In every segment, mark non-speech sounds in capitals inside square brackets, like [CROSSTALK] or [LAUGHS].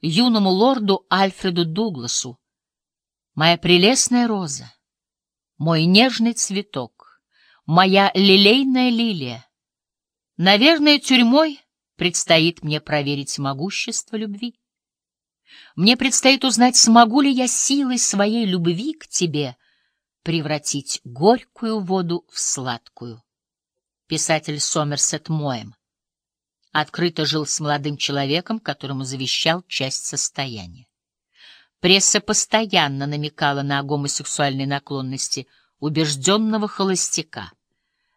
юному лорду Альфреду Дугласу. Моя прелестная роза, мой нежный цветок, моя лилейная лилия. Наверное, тюрьмой предстоит мне проверить могущество любви. Мне предстоит узнать, смогу ли я силой своей любви к тебе превратить горькую воду в сладкую. Писатель Сомерсет Моэм открыто жил с молодым человеком, которому завещал часть состояния. Пресса постоянно намекала на гомосексуальные наклонности убежденного холостяка,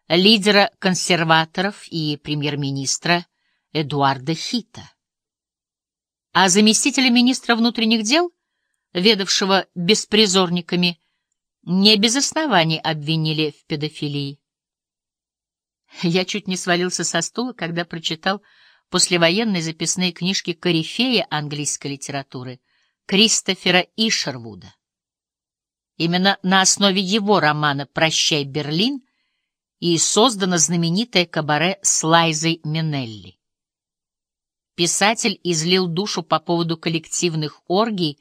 лидера консерваторов и премьер-министра Эдуарда Хита. А заместителя министра внутренних дел, ведавшего беспризорниками, не без оснований обвинили в педофилии. Я чуть не свалился со стула, когда прочитал послевоенные записные книжки корифея английской литературы Кристофера Ишервуда. Именно на основе его романа «Прощай, Берлин» и создано знаменитое кабаре с Лайзой Минелли. Писатель излил душу по поводу коллективных оргий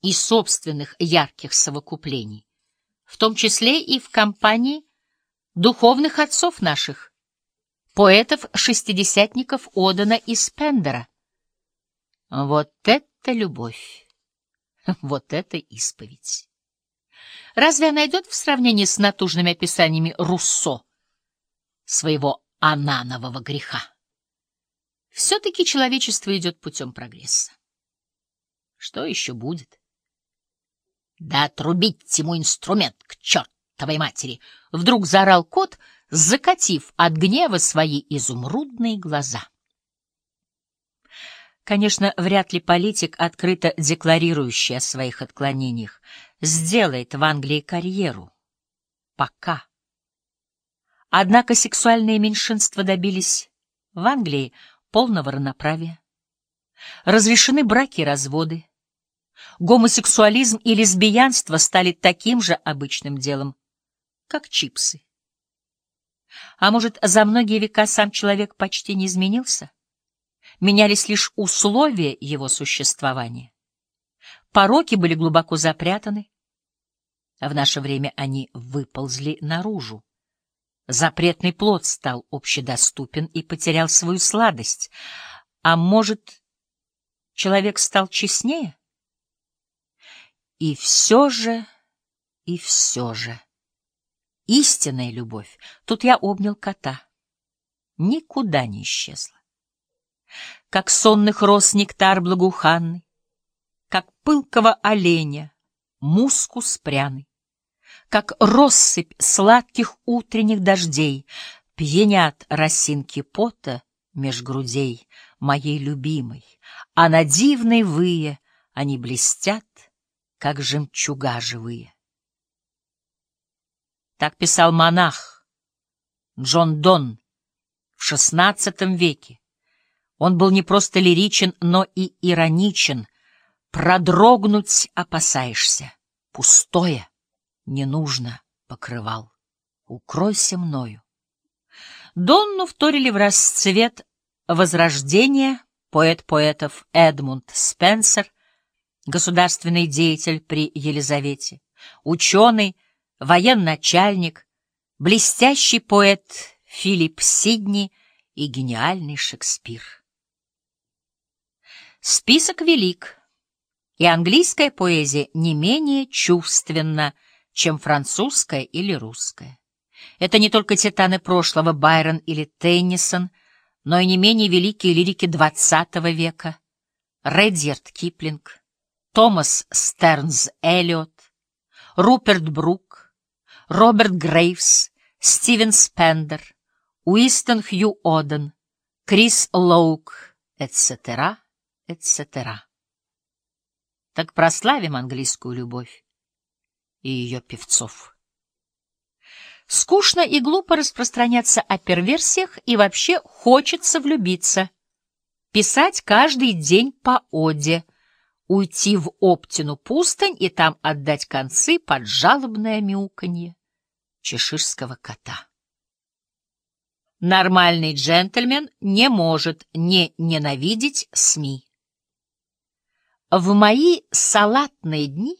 и собственных ярких совокуплений, в том числе и в компании духовных отцов наших, поэтов-шестидесятников Одена и Спендера. Вот это любовь! [LAUGHS] Вот это исповедь! Разве она идет в сравнении с натужными описаниями Руссо, своего ананового греха? Все-таки человечество идет путем прогресса. Что еще будет? Да отрубить ему инструмент к чертовой матери! Вдруг заорал кот, закатив от гнева свои изумрудные глаза. Конечно, вряд ли политик, открыто декларирующий о своих отклонениях, сделает в Англии карьеру. Пока. Однако сексуальные меньшинства добились в Англии полного равноправия. Разрешены браки и разводы. Гомосексуализм и лесбиянство стали таким же обычным делом, как чипсы. А может, за многие века сам человек почти не изменился? Менялись лишь условия его существования. Пороки были глубоко запрятаны, а в наше время они выползли наружу. Запретный плод стал общедоступен и потерял свою сладость. А может, человек стал честнее? И все же, и все же. Истинная любовь. Тут я обнял кота. Никуда не исчезла. Как сонных роз нектар благоуханный, Как пылкого оленя мускус пряный, Как россыпь сладких утренних дождей Пьянят росинки пота меж грудей Моей любимой, а на дивной вые Они блестят, как жемчуга живые. Так писал монах Джон Дон в XVI веке. Он был не просто лиричен, но и ироничен. Продрогнуть опасаешься. Пустое не нужно покрывал. Укройся мною. Донну вторили в расцвет возрождения поэт поэтов Эдмунд Спенсер, государственный деятель при Елизавете, ученый, военачальник, блестящий поэт Филипп Сидни и гениальный Шекспир. Список велик, и английская поэзия не менее чувственна, чем французская или русская. Это не только титаны прошлого Байрон или Теннисон, но и не менее великие лирики XX века Редьярд Киплинг, Томас Стернс Эллиот, Руперт Брук, Роберт Грейвс, Стивен Спендер, Уистон Хью Оден, Крис Лоук, etc., etc. Так прославим английскую любовь и ее певцов. Скучно и глупо распространяться о перверсиях и вообще хочется влюбиться. Писать каждый день по оде, уйти в Оптину пустынь и там отдать концы под жалобное мяуканье чеширского кота. Нормальный джентльмен не может не ненавидеть СМИ. В мои салатные дни